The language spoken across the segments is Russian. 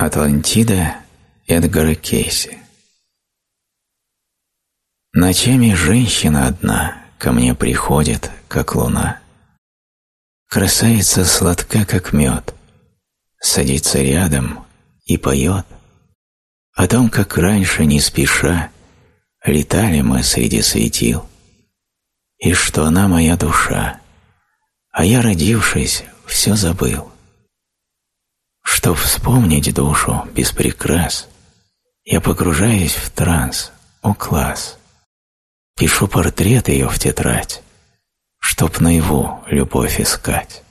Атлантида Эдгара Кейси Ночами женщина одна ко мне приходит, как луна. Красавица сладка, как мед, садится рядом и поет о том, как раньше, не спеша, летали мы среди светил, и что она моя душа, а я, родившись, все забыл. Чтоб вспомнить душу без прикрас, я погружаюсь в транс, о класс. Пишу портрет ее в тетрадь, чтоб наяву любовь искать.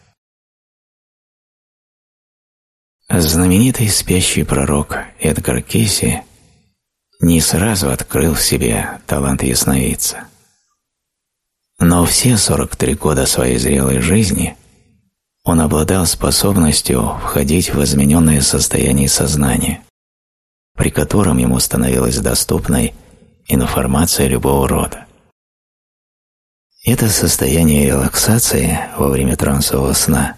Знаменитый спящий пророк Эдгар Кейси не сразу открыл в себе талант ясновидца. Но все 43 года своей зрелой жизни он обладал способностью входить в измененное состояние сознания, при котором ему становилась доступной информация любого рода. Это состояние релаксации во время трансового сна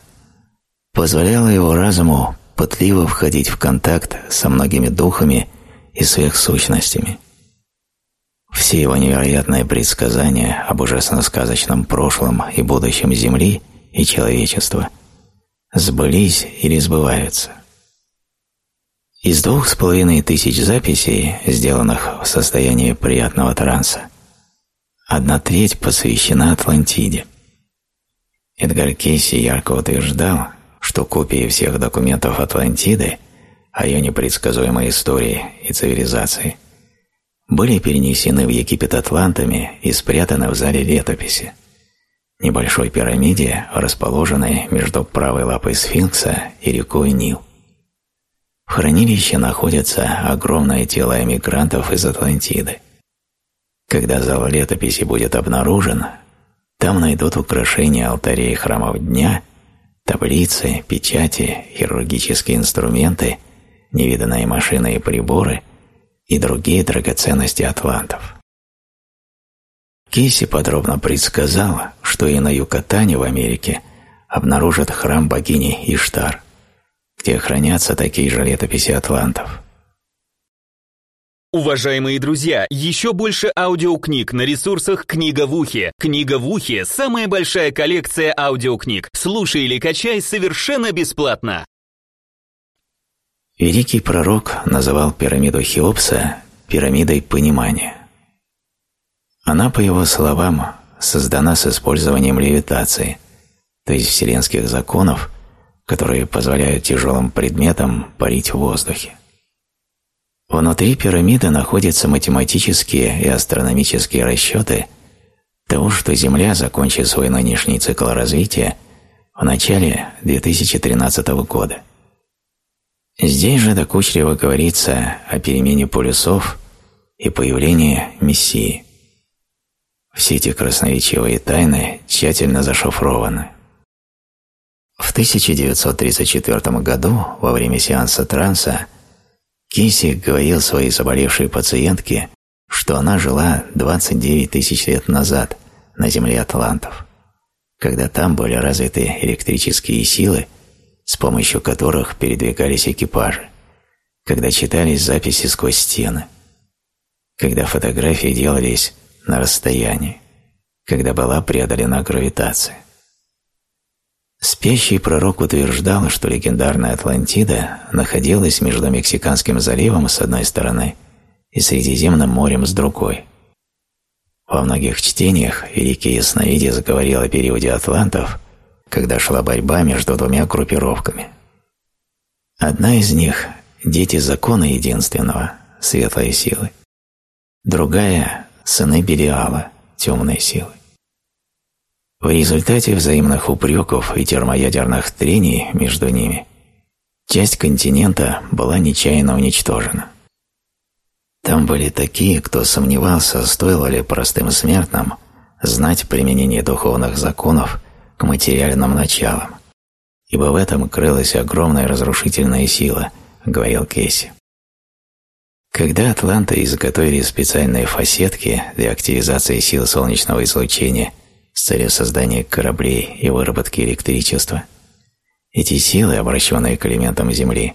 позволяло его разуму пытливо входить в контакт со многими духами и сверхсущностями. Все его невероятные предсказания об ужасно сказочном прошлом и будущем Земли и человечества сбылись или сбываются. Из двух с половиной тысяч записей, сделанных в состоянии приятного транса, одна треть посвящена Атлантиде. Эдгар Кейси ярко утверждал, что копии всех документов Атлантиды о ее непредсказуемой истории и цивилизации были перенесены в Египет атлантами и спрятаны в зале летописи небольшой пирамиде, расположенной между правой лапой сфинкса и рекой Нил. В хранилище находится огромное тело эмигрантов из Атлантиды. Когда зал летописи будет обнаружен, там найдут украшения алтарей храмов дня, таблицы, печати, хирургические инструменты, невиданные машины и приборы и другие драгоценности атлантов. Кейси подробно предсказал, что и на Юкатане в Америке обнаружат храм богини Иштар, где хранятся такие же летописи атлантов. Уважаемые друзья, еще больше аудиокниг на ресурсах «Книга в ухе». «Книга в ухе» — самая большая коллекция аудиокниг. Слушай или качай совершенно бесплатно. Великий пророк называл пирамиду Хеопса пирамидой понимания. Она, по его словам, создана с использованием левитации, то есть вселенских законов, которые позволяют тяжелым предметам парить в воздухе. Внутри пирамиды находятся математические и астрономические расчеты того, что Земля закончит свой нынешний цикл развития в начале 2013 года. Здесь же докучливо говорится о перемене полюсов и появлении Мессии. Все эти красноречивые тайны тщательно зашифрованы. В 1934 году, во время сеанса транса, Кейси говорил своей заболевшей пациентке, что она жила 29 тысяч лет назад на земле атлантов, когда там были развиты электрические силы, с помощью которых передвигались экипажи, когда читались записи сквозь стены, когда фотографии делались на расстоянии, когда была преодолена гравитация. Спящий пророк утверждал, что легендарная Атлантида находилась между Мексиканским заливом с одной стороны и Средиземным морем с другой. Во многих чтениях Великий Ясновидец заговорил о периоде атлантов, когда шла борьба между двумя группировками. Одна из них – дети закона единственного, светлой силы. Другая сыны Белиала, темной силы. В результате взаимных упреков и термоядерных трений между ними часть континента была нечаянно уничтожена. Там были такие, кто сомневался, стоило ли простым смертным знать применение духовных законов к материальным началам, ибо в этом крылась огромная разрушительная сила, говорил Кейси. Когда атланты изготовили специальные фасетки для активизации сил солнечного излучения с целью создания кораблей и выработки электричества, эти силы, обращенные к элементам Земли,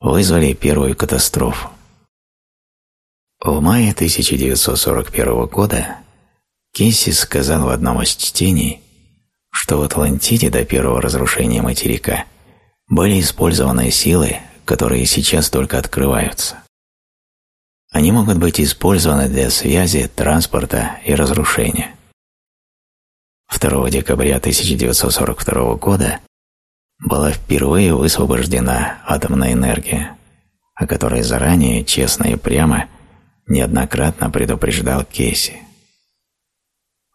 вызвали первую катастрофу. В мае 1941 года Кейси сказал в одном из чтений, что в Атлантиде до первого разрушения материка были использованы силы, которые сейчас только открываются. Они могут быть использованы для связи, транспорта и разрушения. 2 декабря 1942 года была впервые высвобождена атомная энергия, о которой заранее, честно и прямо, неоднократно предупреждал Кейси.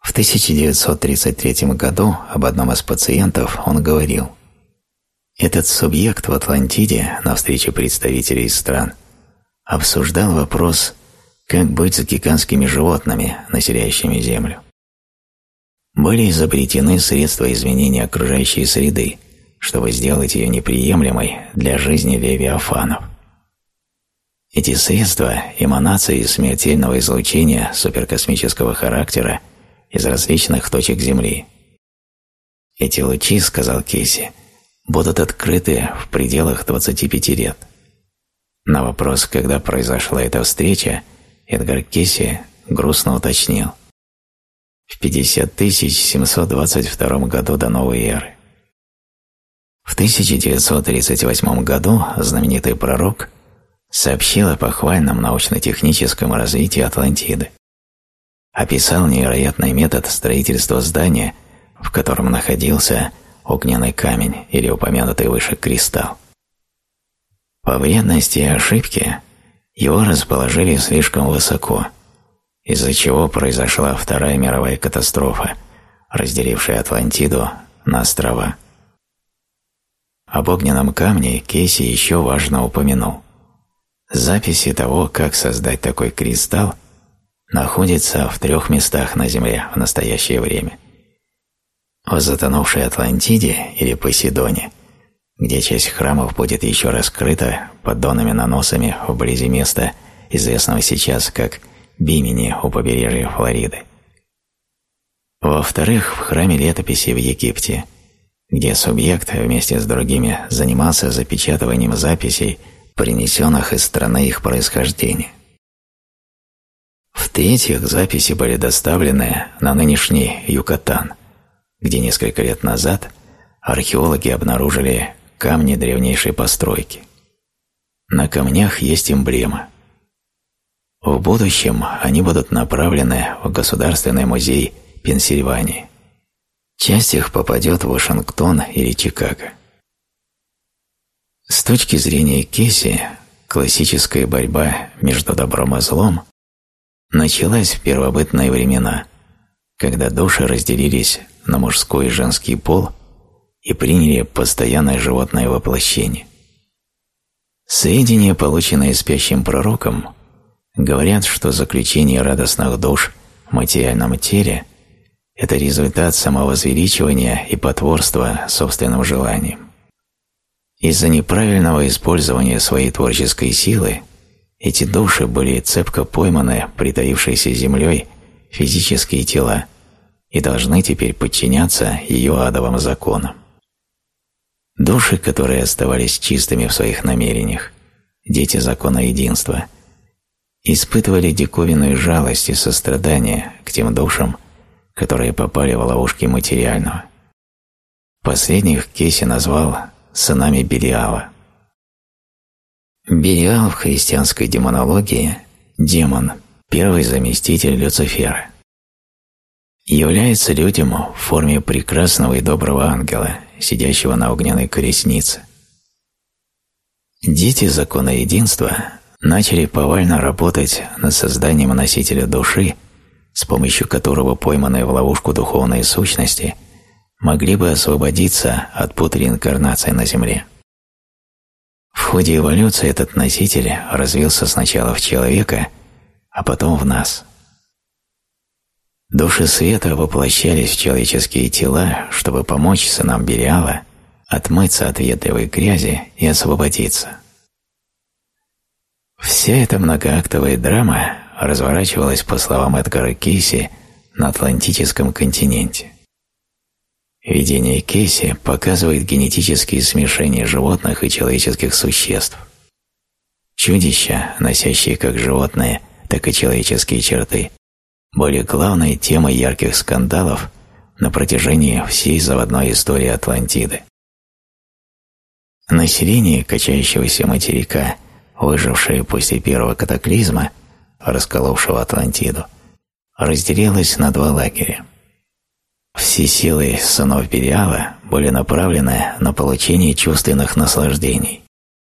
В 1933 году об одном из пациентов он говорил «Этот субъект в Атлантиде на встрече представителей стран обсуждал вопрос, как быть с гигантскими животными, населяющими Землю. Были изобретены средства изменения окружающей среды, чтобы сделать ее неприемлемой для жизни левиафанов. Эти средства – эманации смертельного излучения суперкосмического характера из различных точек Земли. Эти лучи, сказал Кейси, будут открыты в пределах 25 лет. На вопрос, когда произошла эта встреча, Эдгар Кейси грустно уточнил. В 50 722 году до новой эры. В 1938 году знаменитый пророк сообщил о похвальном научно-техническом развитии Атлантиды. Описал невероятный метод строительства здания, в котором находился огненный камень или упомянутый выше кристалл. По вредности и ошибке его расположили слишком высоко, из-за чего произошла Вторая мировая катастрофа, разделившая Атлантиду на острова. Об огненном камне Кейси еще важно упомянул. Записи того, как создать такой кристалл, находятся в трех местах на Земле в настоящее время. В затонувшей Атлантиде или Посейдоне, где часть храмов будет еще раскрыта поддонными наносами вблизи места, известного сейчас как Бимини у побережья Флориды. Во-вторых, в храме летописи в Египте – где субъект вместе с другими занимался запечатыванием записей, принесенных из страны их происхождения. В-третьих, записи были доставлены на нынешний Юкатан, где несколько лет назад археологи обнаружили камни древнейшей постройки. На камнях есть эмблема. В будущем они будут направлены в Государственный музей Пенсильвании. Часть их попадет в Вашингтон или Чикаго. С точки зрения Кейси, классическая борьба между добром и злом началась в первобытные времена, когда души разделились на мужской и женский пол и приняли постоянное животное воплощение. Сведения, полученные спящим пророком, говорят, что заключение радостных душ в материальном теле это результат самовозвеличивания и потворства собственным желаниям. Из-за неправильного использования своей творческой силы эти души были цепко пойманы притаившейся землей физические тела и должны теперь подчиняться ее адовым законам. Души, которые оставались чистыми в своих намерениях, дети закона единства, испытывали диковинную жалость и сострадание к тем душам, которые попали в ловушки материального. Последних Кейси назвал сынами Белиала. Белиал в христианской демонологии – демон, первый заместитель Люцифера. Является людям в форме прекрасного и доброго ангела, сидящего на огненной колеснице. Дети закона единства начали повально работать над созданием носителя души – с помощью которого пойманные в ловушку духовные сущности могли бы освободиться от пут реинкарнации на Земле. В ходе эволюции этот носитель развился сначала в человека, а потом в нас. Души света воплощались в человеческие тела, чтобы помочь сынам Бериала отмыться от ветревой грязи и освободиться. Вся эта многоактовая драма разворачивалась, по словам Эдгара Кейси, на Атлантическом континенте. Видение Кейси показывает генетические смешения животных и человеческих существ, Чудища, носящие как животные, так и человеческие черты, были главной темой ярких скандалов на протяжении всей заводной истории Атлантиды. Население качающегося материка, выжившее после первого катаклизма, расколовшего Атлантиду, разделилось на два лагеря. Все силы сынов Белиала были направлены на получение чувственных наслаждений,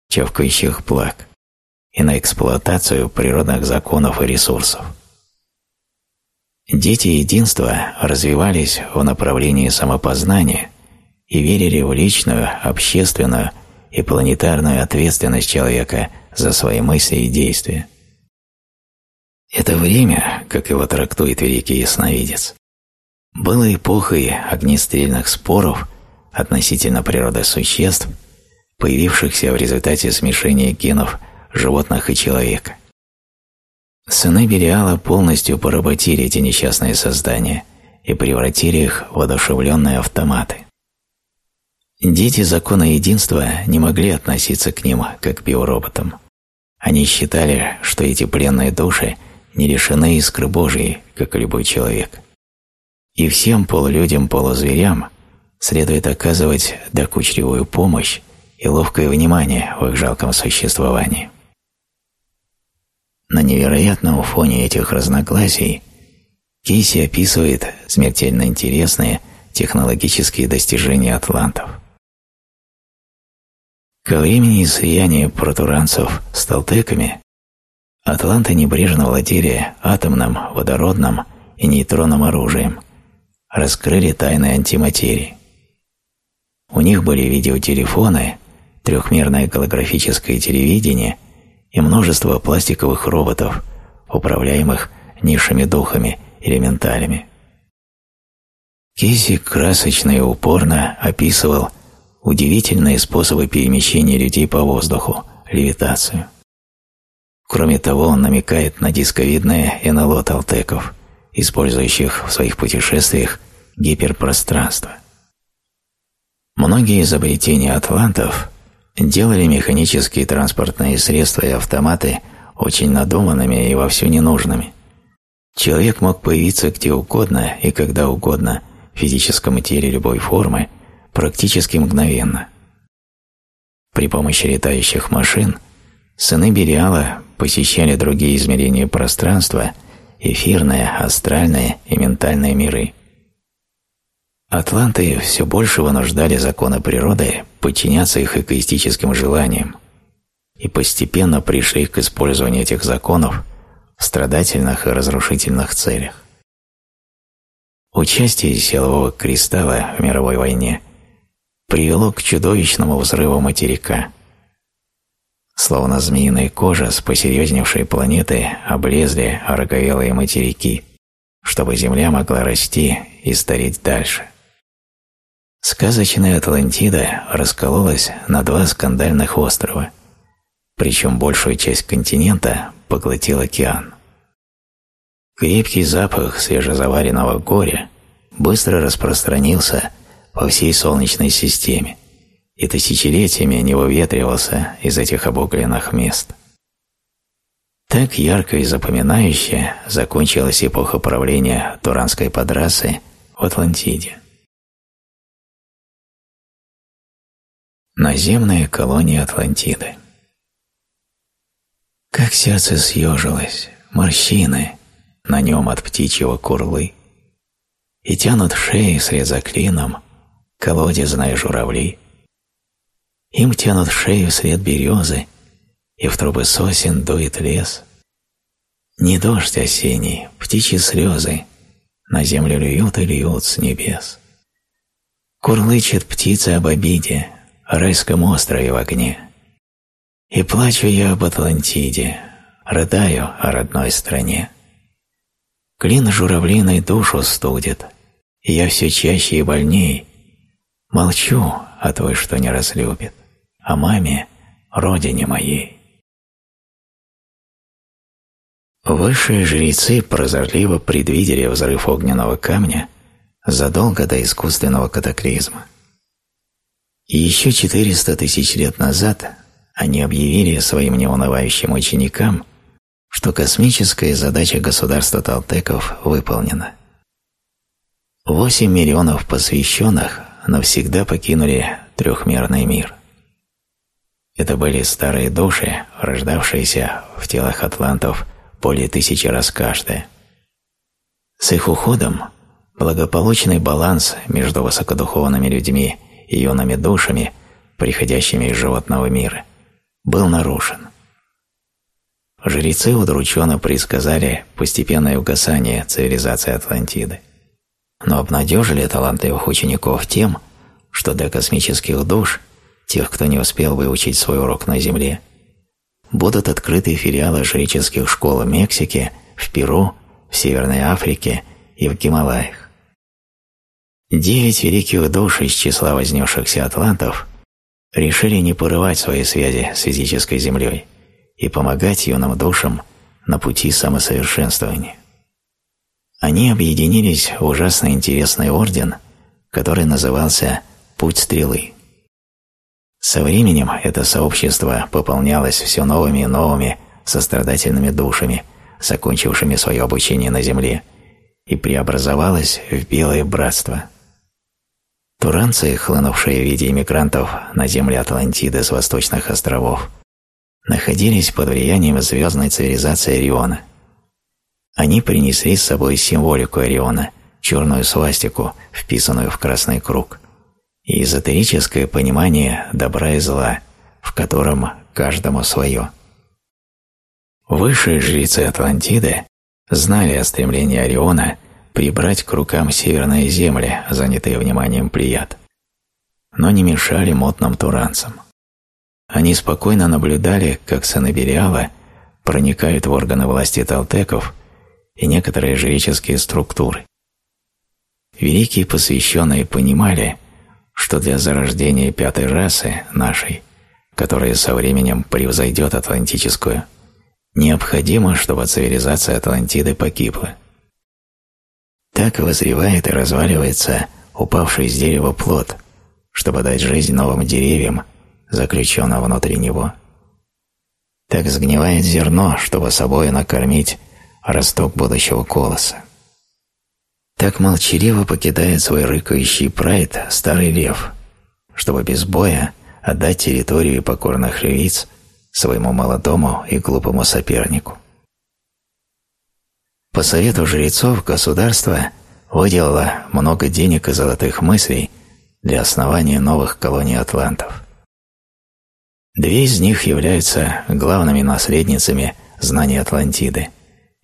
чавкающих благ, и на эксплуатацию природных законов и ресурсов. Дети единства развивались в направлении самопознания и верили в личную, общественную и планетарную ответственность человека за свои мысли и действия. Это время, как его трактует великий ясновидец, было эпохой огнестрельных споров относительно природы существ, появившихся в результате смешения генов животных и человека. Сыны Белиала полностью поработили эти несчастные создания и превратили их в одушевленные автоматы. Дети закона единства не могли относиться к ним как к биороботам. Они считали, что эти пленные души не лишены искры Божией, как и любой человек. И всем полулюдям-полузверям следует оказывать докучливую помощь и ловкое внимание в их жалком существовании. На невероятном фоне этих разногласий Кейси описывает смертельно интересные технологические достижения атлантов. Ко времени слияния протуранцев с толтеками атланты небрежно владели атомным, водородным и нейтронным оружием, раскрыли тайны антиматерии. У них были видеотелефоны, трехмерное голографическое телевидение – и множество пластиковых роботов, управляемых низшими духами, элементалями. Кейси красочно и упорно описывал удивительные способы перемещения людей по воздуху, левитацию. Кроме того, он намекает на дисковидное НЛО Талтеков, использующих в своих путешествиях гиперпространство. Многие изобретения атлантов делали механические транспортные средства и автоматы очень надуманными и вовсю ненужными. Человек мог появиться где угодно и когда угодно в физическом теле любой формы практически мгновенно. При помощи летающих машин сыны Бериала посещали другие измерения пространства, эфирные, астральные и ментальные миры. Атланты все больше вынуждали законы природы подчиняться их эгоистическим желаниям и постепенно пришли к использованию этих законов в страдательных и разрушительных целях. Участие силового кристалла в мировой войне привело к чудовищному взрыву материка. Словно змеиная кожа с посерьезневшей планеты облезли ороговелые материки, чтобы Земля могла расти и стареть дальше. Сказочная Атлантида раскололась на два скандальных острова, причем большую часть континента поглотил океан. Крепкий запах свежезаваренного горя быстро распространился по всей Солнечной системе и тысячелетиями не выветривался из этих обугленных мест. Так ярко и запоминающе закончилась эпоха правления Туранской подрасы в Атлантиде. Наземная колония Атлантиды. Как сердце съежилось, морщины на нем от птичьего курлы, и тянут шеи вслед за клином колодезные журавли. Им тянут шею вслед березы, и в трубы сосен дует лес. Не дождь осенний, птичьи слезы на землю льют и льют с небес. Курлычет птица об обиде, райском острове в огне. И плачу я об Атлантиде, рыдаю о родной стране. Клин журавлиной душу студит, и я все чаще и больней. Молчу о той, что не разлюбит, о маме, родине моей. Высшие жрецы прозорливо предвидели взрыв огненного камня задолго до искусственного катаклизма. И еще 400 тысяч лет назад они объявили своим неунывающим ученикам, что космическая задача государства Талтеков выполнена. Восемь миллионов посвященных навсегда покинули трехмерный мир. Это были старые души, рождавшиеся в телах атлантов более тысячи раз каждая. С их уходом благополучный баланс между высокодуховными людьми и юными душами, приходящими из животного мира, был нарушен. Жрецы удрученно предсказали постепенное угасание цивилизации Атлантиды, но обнадежили талантливых учеников тем, что для космических душ, тех, кто не успел выучить свой урок на Земле, будут открыты филиалы жреческих школ в Мексике, в Перу, в Северной Африке и в Гималаях. Девять великих душ из числа вознесшихся атлантов решили не порывать свои связи с физической землей и помогать юным душам на пути самосовершенствования. Они объединились в ужасно интересный орден, который назывался «Путь стрелы». Со временем это сообщество пополнялось все новыми и новыми сострадательными душами, закончившими свое обучение на Земле, и преобразовалось в Белое Братство. Туранцы, хлынувшие в виде иммигрантов на земле Атлантиды с восточных островов, находились под влиянием звездной цивилизации Ориона. Они принесли с собой символику Ориона, черную свастику, вписанную в красный круг – и эзотерическое понимание добра и зла, в котором каждому свое. Высшие жрецы Атлантиды знали о стремлении Ориона прибрать к рукам северные земли, занятые вниманием Плеяд, но не мешали мутным туранцам. Они спокойно наблюдали, как сыны Белиала проникают в органы власти талтеков и некоторые жреческие структуры. Великие посвященные понимали, что для зарождения пятой расы, нашей, которая со временем превзойдет атлантическую, необходимо, чтобы цивилизация Атлантиды погибла. Так возревает и разваливается упавший с дерева плод, чтобы дать жизнь новым деревьям, заключенным внутри него. Так сгнивает зерно, чтобы собой накормить росток будущего колоса. Так молчаливо покидает свой рыкающий прайд старый лев, чтобы без боя отдать территорию покорных львиц своему молодому и глупому сопернику. По совету жрецов государство выделило много денег и золотых мыслей для основания новых колоний атлантов. Две из них являются главными наследницами знаний Атлантиды.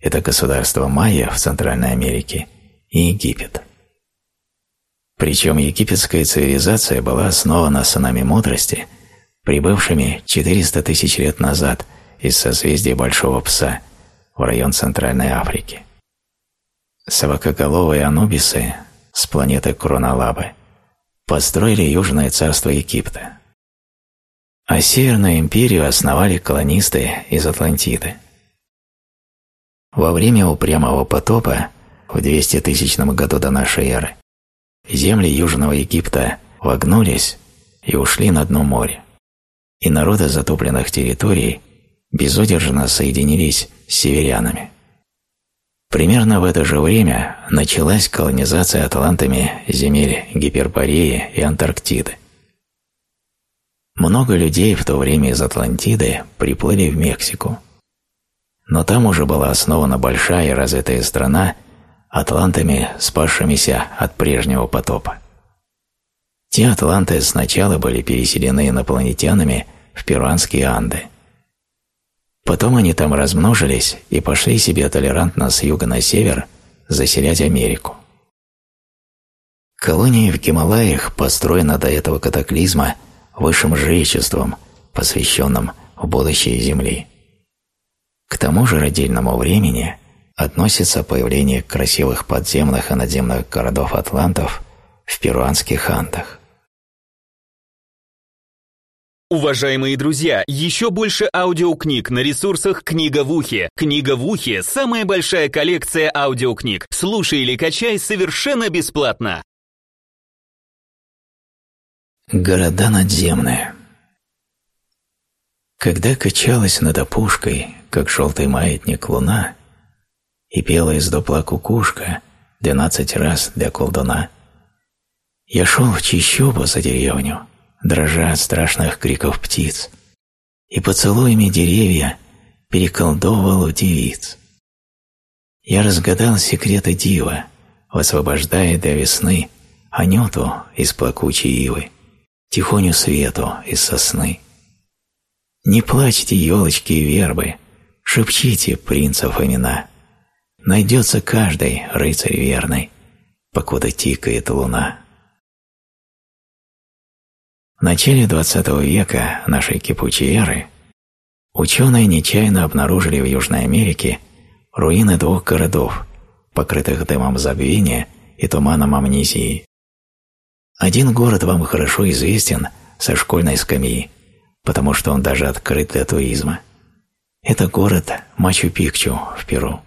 Это государство Майя в Центральной Америке и Египет. Причем египетская цивилизация была основана сынами мудрости, прибывшими 400 тысяч лет назад из созвездия Большого Пса в район Центральной Африки. Собакоголовые анубисы с планеты Кроналабы построили Южное царство Египта, а Северную империю основали колонисты из Атлантиды. Во время упрямого потопа в 200 тысячном году до нашей эры, земли Южного Египта вогнулись и ушли на дно моря, и народы затопленных территорий безудержно соединились с северянами. Примерно в это же время началась колонизация атлантами земель Гипербореи и Антарктиды. Много людей в то время из Атлантиды приплыли в Мексику. Но там уже была основана большая и развитая страна атлантами, спасшимися от прежнего потопа. Те атланты сначала были переселены инопланетянами в перуанские Анды. Потом они там размножились и пошли себе толерантно с юга на север заселять Америку. Колония в Гималаях построена до этого катаклизма высшим жречеством, посвященным в будущее Земли. К тому же родильному времени относится появление красивых подземных и надземных городов атлантов в перуанских Андах. Уважаемые друзья, еще больше аудиокниг на ресурсах «Книга в ухе». «Книга в ухе» — самая большая коллекция аудиокниг. Слушай или качай совершенно бесплатно. Города надземные Когда качалась над опушкой, как желтый маятник луна, и пела из дупла кукушка двенадцать раз для колдуна, я шел в чищобу за деревню, дрожа от страшных криков птиц, и поцелуями деревья переколдовывал девиц. Я разгадал секреты дива, высвобождая до весны Анюту из плакучей ивы, тихоню свету из сосны. Не плачьте, елочки и вербы, шепчите принцев имена. Найдется каждый рыцарь верный, покуда тикает луна. Начале XX века нашей кипучей эры ученые нечаянно обнаружили в Южной Америке руины двух городов, покрытых дымом забвения и туманом амнезии. Один город вам хорошо известен со школьной скамьи, потому что он даже открыт для туризма. Это город Мачу-Пикчу в Перу.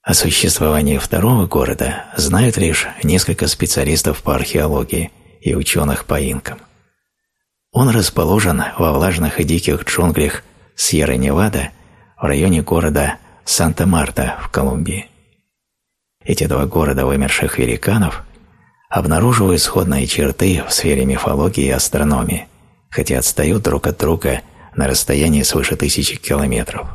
О существовании второго города знают лишь несколько специалистов по археологии и ученых по инкам. Он расположен во влажных и диких джунглях Сьерра-Невада в районе города Санта-Марта в Колумбии. Эти два города вымерших великанов обнаруживают сходные черты в сфере мифологии и астрономии, хотя отстают друг от друга на расстоянии свыше тысячи километров.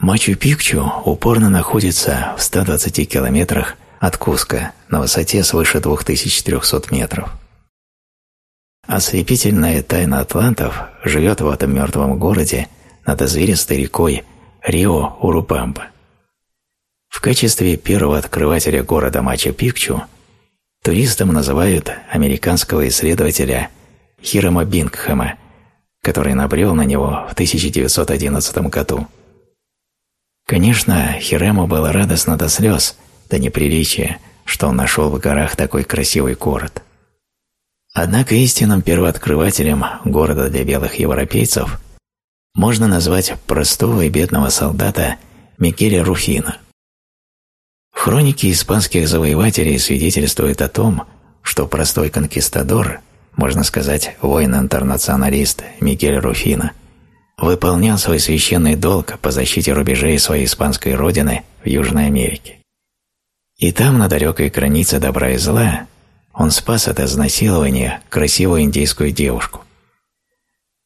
Мачу-Пикчу упорно находится в 120 километрах от Куска на высоте свыше 2300 метров. Ослепительная тайна атлантов живет в этом мертвом городе над озверистой рекой Рио-Урупамба. В качестве первого открывателя города Мачу-Пикчу туристам называют американского исследователя Хирома Бингхэма, который набрел на него в 1911 году. Конечно, Хирему было радостно до слез, до неприличия, что он нашел в горах такой красивый город. Однако истинным первооткрывателем города для белых европейцев можно назвать простого и бедного солдата Микеля Руфина – Хроники испанских завоевателей свидетельствуют о том, что простой конкистадор, можно сказать, воин-интернационалист Мигель Руфина, выполнял свой священный долг по защите рубежей своей испанской родины в Южной Америке. И там, на далекой границе добра и зла, он спас от изнасилования красивую индейскую девушку.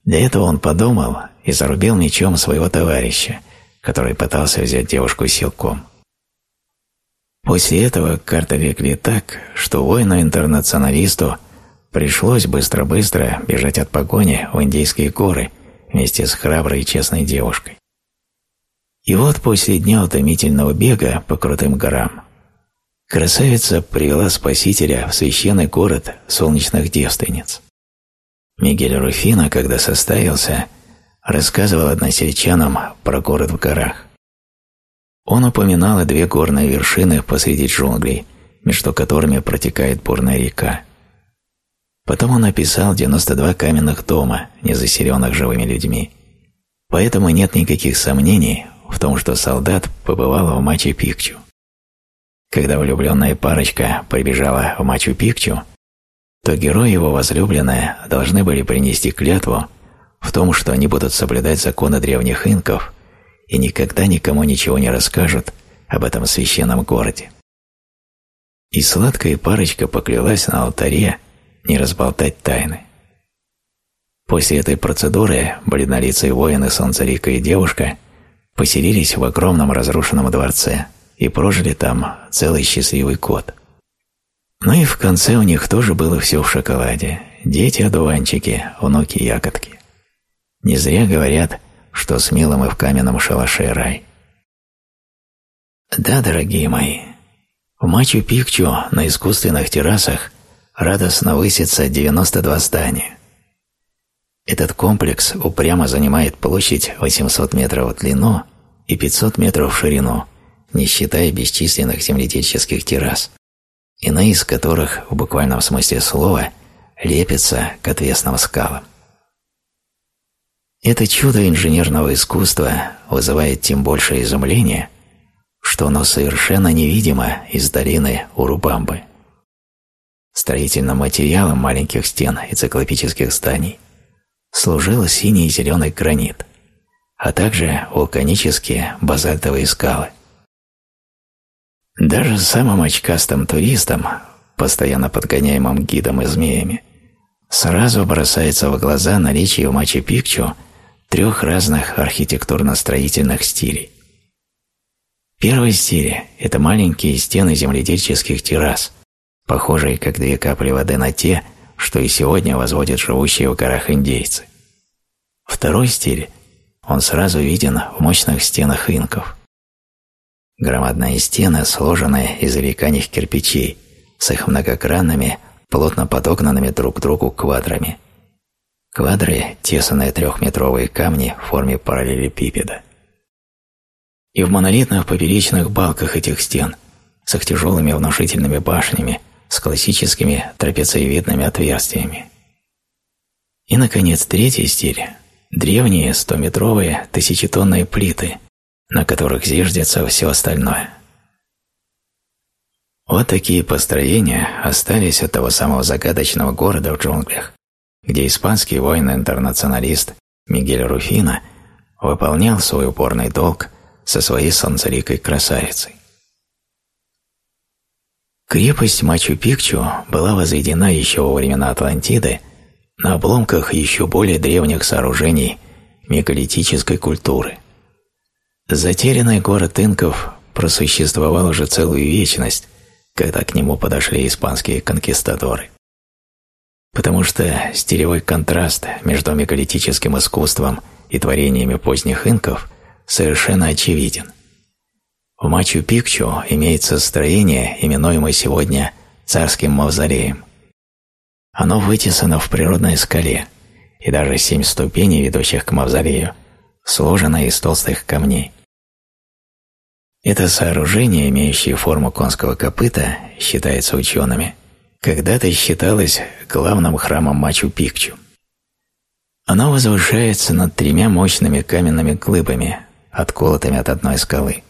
Для этого он подумал и зарубил мечом своего товарища, который пытался взять девушку силком. После этого карта легли так, что воину-интернационалисту пришлось быстро-быстро бежать от погони в Индийские горы вместе с храброй и честной девушкой. И вот после дня утомительного бега по крутым горам красавица привела спасителя в священный город солнечных девственниц. Мигель Руфина, когда составился, рассказывал односельчанам про город в горах. Он упоминал и две горные вершины посреди джунглей, между которыми протекает бурная река. Потом он описал 92 каменных дома, не заселенных живыми людьми. Поэтому нет никаких сомнений в том, что солдат побывал в Мачу-Пикчу. Когда влюбленная парочка прибежала в Мачу-Пикчу, то герой и его возлюбленная должны были принести клятву в том, что они будут соблюдать законы древних инков и никогда никому ничего не расскажут об этом священном городе. И сладкая парочка поклялась на алтаре не разболтать тайны. После этой процедуры бледнолицые воины Солнцелика и девушка поселились в огромном разрушенном дворце и прожили там целый счастливый год. Ну и в конце у них тоже было все в шоколаде. Дети-одуванчики, внуки-ягодки. Не зря говорят, что смело мы в каменном шалаше рай. Да, дорогие мои, в Мачу-Пикчу на искусственных террасах радостно высится 92 здания. Этот комплекс упрямо занимает площадь 800 метров в длину и 500 метров в ширину, не считая бесчисленных земледельческих террас, иные из которых в буквальном смысле слова лепятся к отвесным скалам. Это чудо инженерного искусства вызывает тем большее изумление, что оно совершенно невидимо из долины Урубамбы. Строительным материалом маленьких стен и циклопических зданий служил синий и зеленый гранит, а также вулканические базальтовые скалы. Даже самым очкастым туристам, постоянно подгоняемым гидом и змеями, сразу бросается в глаза наличие в Мачу-Пикчу трех разных архитектурно-строительных стилей. Первый стиль – это маленькие стены земледельческих террас, похожие как две капли воды на те, что и сегодня возводят живущие в горах индейцы. Второй стиль – он сразу виден в мощных стенах инков. Громадные стены, сложенные из великаних кирпичей, с их многогранными, плотно подогнанными друг к другу квадрами. Квадры – тесанные трехметровые камни в форме параллелепипеда. И в монолитных поперечных балках этих стен, с их тяжелыми внушительными башнями, с классическими трапециевидными отверстиями. И, наконец, третий стиль – древние стометровые тысячетонные плиты, на которых зиждется все остальное. Вот такие построения остались от того самого загадочного города в джунглях, где испанский воин-интернационалист Мигель Руфина выполнял свой упорный долг со своей солнцеликой красавицей. Крепость Мачу-Пикчу была возведена еще во времена Атлантиды на обломках еще более древних сооружений мегалитической культуры. Затерянный город инков просуществовал уже целую вечность, когда к нему подошли испанские конкистадоры. Потому что стилевой контраст между мегалитическим искусством и творениями поздних инков совершенно очевиден. В Мачу-Пикчу имеется строение, именуемое сегодня царским мавзолеем. Оно вытесано в природной скале, и даже семь ступеней, ведущих к мавзолею, сложено из толстых камней. Это сооружение, имеющее форму конского копыта, считается учеными, когда-то считалось главным храмом Мачу-Пикчу. Оно возвышается над тремя мощными каменными глыбами, отколотыми от одной скалы.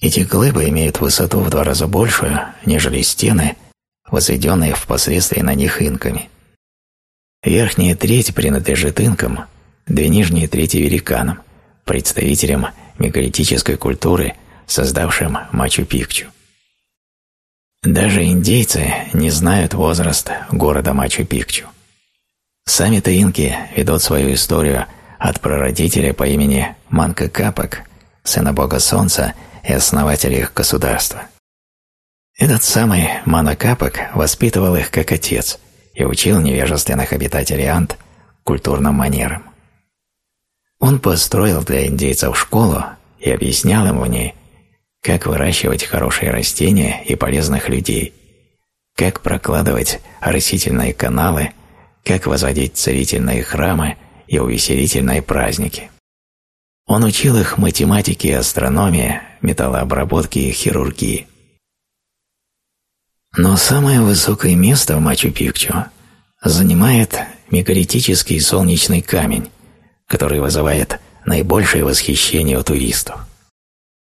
Эти глыбы имеют высоту в два раза большую, нежели стены, возведенные впоследствии на них инками. Верхняя треть принадлежит инкам, две нижние трети – великанам, представителям мегалитической культуры, создавшим Мачу-Пикчу. Даже индейцы не знают возраст города Мачу-Пикчу. Сами-то инки ведут свою историю от прародителя по имени Манка Капак, сына бога солнца и основателя их государства. Этот самый Манакапак воспитывал их как отец и учил невежественных обитателей Ант культурным манерам. Он построил для индейцев школу и объяснял им в ней, как выращивать хорошие растения и полезных людей, как прокладывать растительные каналы, как возводить целительные храмы и увеселительные праздники. Он учил их математике и астрономии, металлообработке и хирургии. Но самое высокое место в Мачу-Пикчу занимает мегалитический солнечный камень, который вызывает наибольшее восхищение у туристов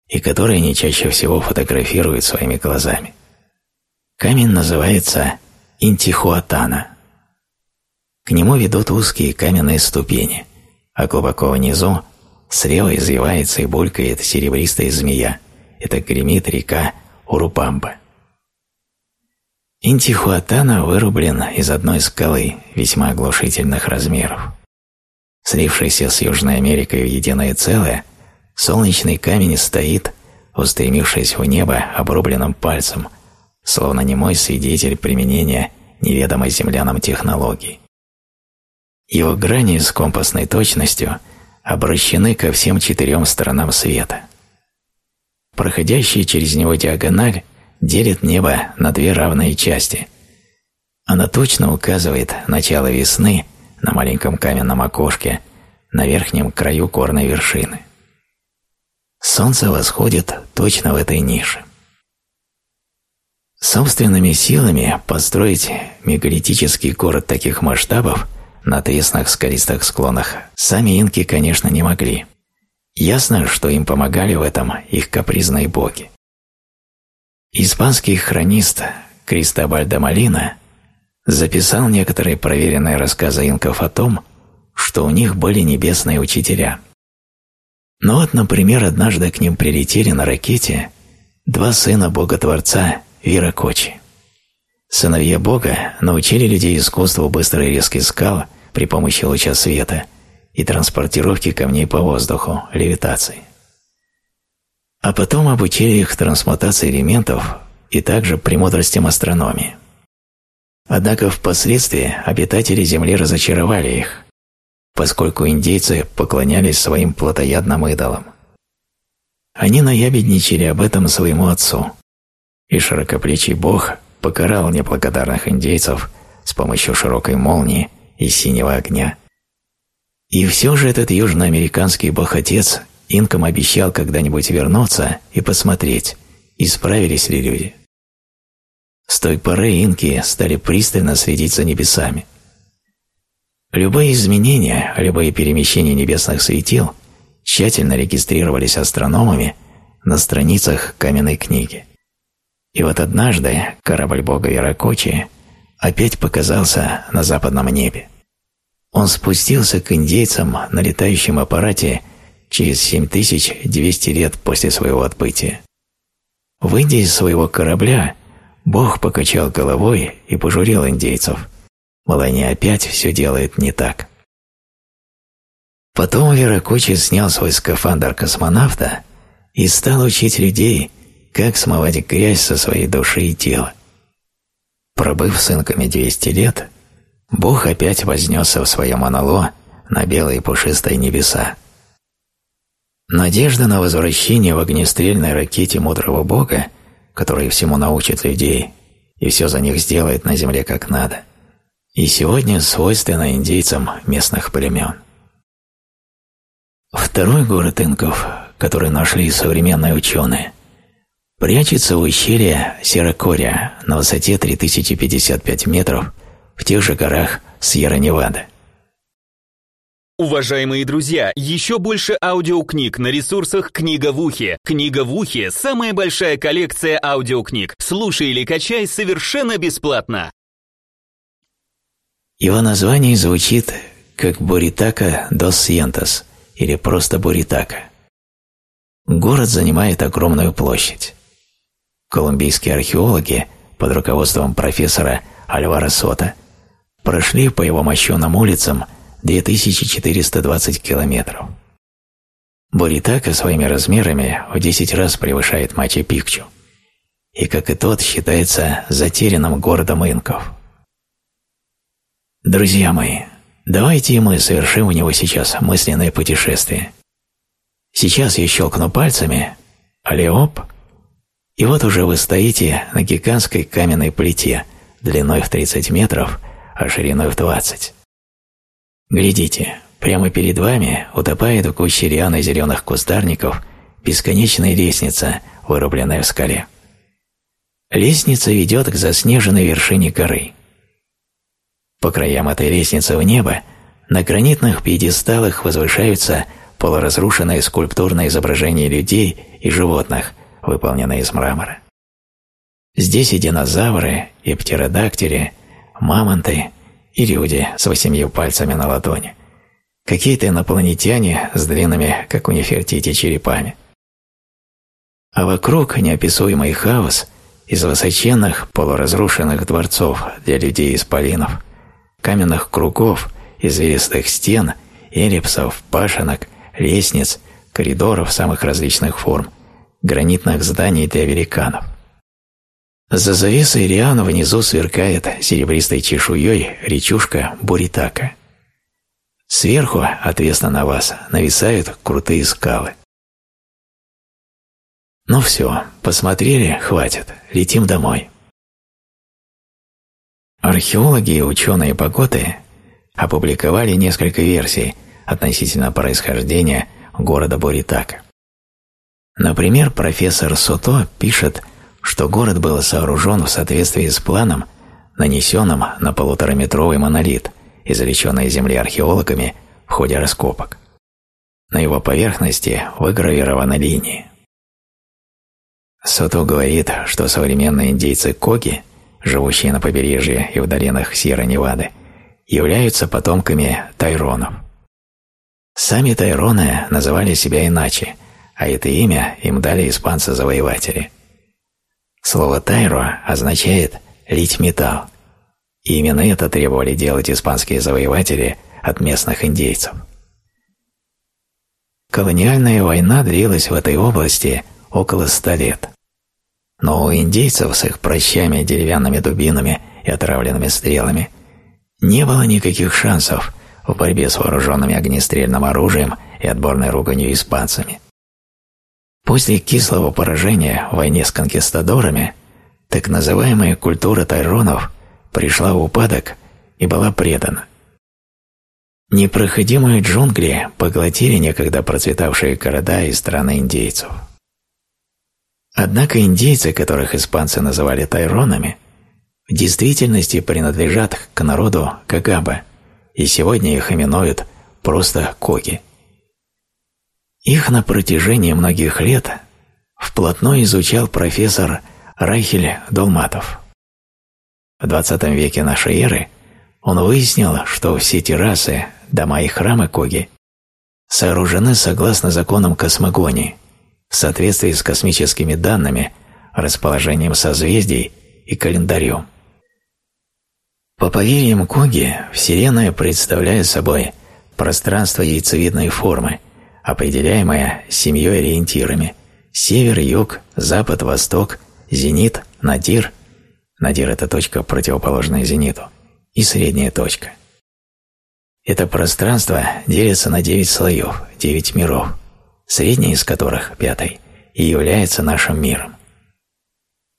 и который они чаще всего фотографируют своими глазами. Камень называется Интихуатана. К нему ведут узкие каменные ступени, а глубоко внизу слева извивается и булькает серебристая змея. Это гремит река Урупамба. Интихуатана вырублен из одной скалы весьма оглушительных размеров. Слившийся с Южной Америкой в единое целое, солнечный камень стоит, устремившись в небо обрубленным пальцем, словно немой свидетель применения неведомой землянам технологии. Его грани с компасной точностью обращены ко всем четырем сторонам света. Проходящая через него диагональ делит небо на две равные части. Она точно указывает начало весны на маленьком каменном окошке на верхнем краю горной вершины. Солнце восходит точно в этой нише. Собственными силами построить мегалитический город таких масштабов на отвесных скалистых склонах сами инки, конечно, не могли. Ясно, что им помогали в этом их капризные боги. Испанский хронист Кристобаль де Малина записал некоторые проверенные рассказы инков о том, что у них были небесные учителя. Но вот, например, однажды к ним прилетели на ракете два сына Бога-творца Виракочи. Сыновья Бога научили людей искусству быстрой резки скал при помощи луча света и транспортировки камней по воздуху, левитации. А потом обучили их трансмутации элементов и также премудростям астрономии. Однако впоследствии обитатели Земли разочаровали их, поскольку индейцы поклонялись своим плотоядным идолам. Они наябедничали об этом своему отцу, и широкоплечий бог покарал неблагодарных индейцев с помощью широкой молнии и синего огня. И все же этот южноамериканский бог-отец инкам обещал когда-нибудь вернуться и посмотреть, исправились ли люди. С той поры инки стали пристально следить за небесами. Любые изменения, любые перемещения небесных светил тщательно регистрировались астрономами на страницах каменной книги. И вот однажды корабль бога Яракочи опять показался на западном небе. Он спустился к индейцам на летающем аппарате через 7200 лет после своего отбытия. Выйдя из своего корабля, Бог покачал головой и пожурил индейцев, мол, они опять все делают не так. Потом Веракочи снял свой скафандр космонавта и стал учить людей, как смывать грязь со своей души и тела. Пробыв с инками 200 лет, Бог опять вознесся в свое моноло на белые пушистые небеса. Надежда на возвращение в огнестрельной ракете мудрого Бога – который всему научит людей и все за них сделает на земле как надо, и сегодня свойственно индейцам местных племен. Второй город инков, который нашли современные ученые, прячется в ущелье Серокория на высоте 3055 метров в тех же горах Сьерра-Невада. Уважаемые друзья, еще больше аудиокниг на ресурсах «Книга в ухе». «Книга в ухе» — самая большая коллекция аудиокниг. Слушай или качай совершенно бесплатно. Его название звучит как Буритака дос Сьентос или просто Буритака. Город занимает огромную площадь. Колумбийские археологи под руководством профессора Альвара Сота прошли по его мощенным улицам – 2420 километров. Буритака своими размерами в 10 раз превышает Мачу-Пикчу и, как и тот, считается затерянным городом инков. Друзья мои, давайте и мы совершим у него сейчас мысленное путешествие. Сейчас я щелкну пальцами, алиоп, и вот уже вы стоите на гигантской каменной плите длиной в 30 метров, а шириной в 20. Глядите, прямо перед вами утопает в куче рьяно зеленых кустарников бесконечная лестница, вырубленная в скале. Лестница ведет к заснеженной вершине горы. По краям этой лестницы в небо на гранитных пьедесталах возвышаются полуразрушенные скульптурные изображения людей и животных, выполненные из мрамора. Здесь и динозавры, и птеродактили, мамонты – и люди с восемью пальцами на ладони, какие-то инопланетяне с длинными, как у Нефертити, черепами. А вокруг неописуемый хаос из высоченных полуразрушенных дворцов для людей-исполинов, каменных кругов, извилистых стен, эллипсов, пашенок, лестниц, коридоров самых различных форм, гранитных зданий для великанов. За завесой Риана внизу сверкает серебристой чешуей речушка Буритака. Сверху, отвесно на вас, нависают крутые скалы. Ну все, посмотрели, хватит, летим домой. Археологи и ученые погоды опубликовали несколько версий относительно происхождения города Буритака. Например, профессор Сото пишет, что город был сооружен в соответствии с планом, нанесенным на полутораметровый монолит, извлеченный из земли археологами в ходе раскопок. На его поверхности выгравированы линии. Сото говорит, что современные индейцы Коги, живущие на побережье и в долинах Сьерра-Невады, являются потомками тайронов – Сами тайроны называли себя иначе, а это имя им дали испанцы-завоеватели. Слово «тайро» означает «лить металл», и именно это требовали делать испанские завоеватели от местных индейцев. Колониальная война длилась в этой области около ста лет. Но у индейцев с их прощами, деревянными дубинами и отравленными стрелами не было никаких шансов в борьбе с вооруженными огнестрельным оружием и отборной руганью испанцами. После кислого поражения в войне с конкистадорами так называемая культура тайронов пришла в упадок и была предана. Непроходимые джунгли поглотили некогда процветавшие города и страны индейцев. Однако индейцы, которых испанцы называли тайронами, в действительности принадлежат к народу Кагаба, и сегодня их именуют просто Коги. Их на протяжении многих лет вплотную изучал профессор Райхель Долматов. В XX веке нашей эры он выяснил, что все террасы, дома и храмы Коги сооружены согласно законам космогонии, в соответствии с космическими данными, расположением созвездий и календарем. По поверьям Коги, Вселенная представляет собой пространство яйцевидной формы, определяемое семью ориентирами – север, юг, запад, восток, зенит, надир – надир – это точка, противоположная зениту, и средняя точка. Это пространство делится на девять слоев, девять миров, средний из которых, пятый, и является нашим миром.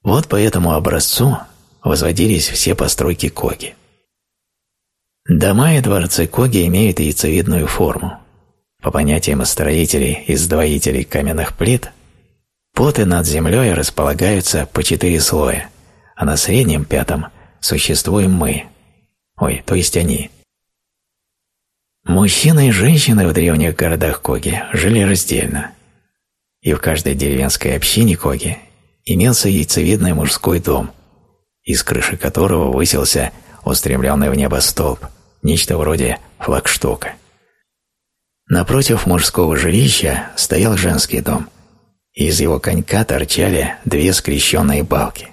Вот по этому образцу возводились все постройки Коги. Дома и дворцы Коги имеют яйцевидную форму, по понятиям строителей и сдвоителей каменных плит, поты над землей располагаются по четыре слоя, а на среднем пятом существуем мы. Ой, то есть они. Мужчины и женщины в древних городах Коги жили раздельно, и в каждой деревенской общине Коги имелся яйцевидный мужской дом, из крыши которого высился устремленный в небо столб, нечто вроде флагштока. Напротив мужского жилища стоял женский дом, и из его конька торчали две скрещенные балки.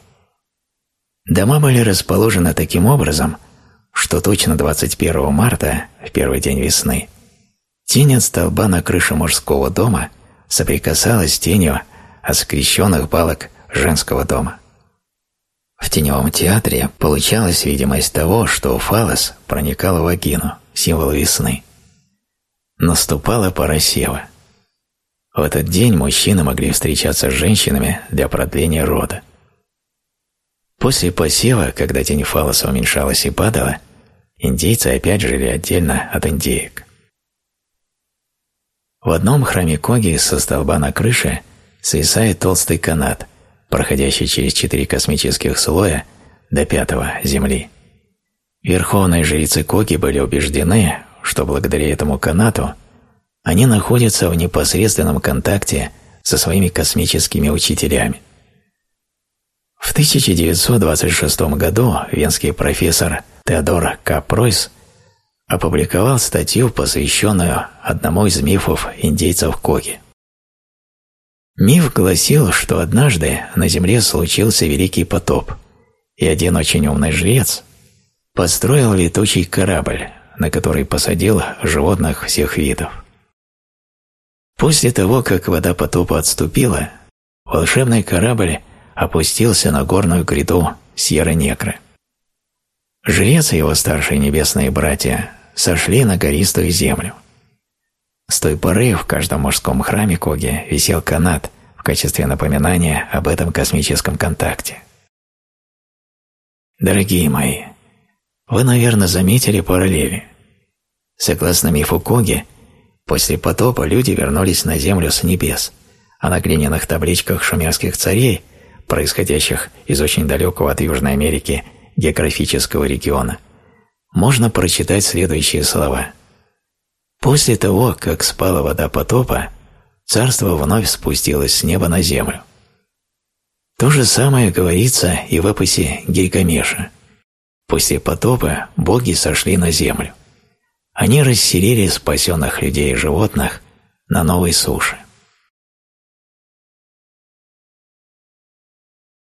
Дома были расположены таким образом, что точно 21 марта, в первый день весны, тень от столба на крыше мужского дома соприкасалась с тенью от скрещенных балок женского дома. В теневом театре получалась видимость того, что фалос проникал в вагину, символ весны. Наступала пора сева. В этот день мужчины могли встречаться с женщинами для продления рода. После посева, когда тень фалоса уменьшалась и падала, индейцы опять жили отдельно от индеек. В одном храме Коги со столба на крыше свисает толстый канат, проходящий через четыре космических слоя до пятого Земли. Верховные жрицы Коги были убеждены, что благодаря этому канату они находятся в непосредственном контакте со своими космическими учителями. В 1926 году венский профессор Теодор К. Пройс опубликовал статью, посвященную одному из мифов индейцев Коги. Миф гласил, что однажды на Земле случился великий потоп, и один очень умный жрец построил летучий корабль, на который посадил животных всех видов. После того, как вода потопа отступила, волшебный корабль опустился на горную гряду Сьерра-Негры. Жрец и его старшие небесные братья сошли на гористую землю. С той поры в каждом мужском храме Коги висел канат в качестве напоминания об этом космическом контакте. Дорогие мои, вы, наверное, заметили параллели. Согласно мифу Коги, после потопа люди вернулись на Землю с небес, а на глиняных табличках шумерских царей, происходящих из очень далекого от Южной Америки географического региона, можно прочитать следующие слова. После того, как спала вода потопа, царство вновь спустилось с неба на землю. То же самое говорится и в эпосе Гильгамеша – После потопа боги сошли на землю. Они расселили спасенных людей и животных на новой суше.